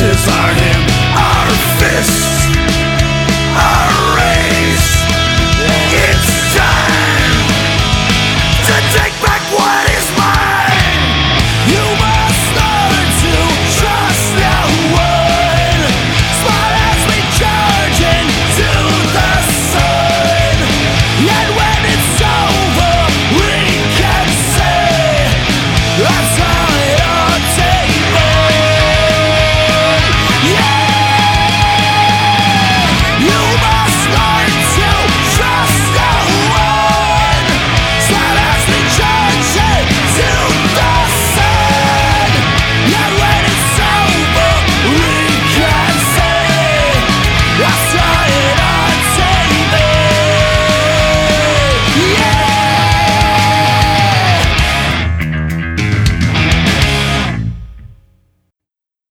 crucify him.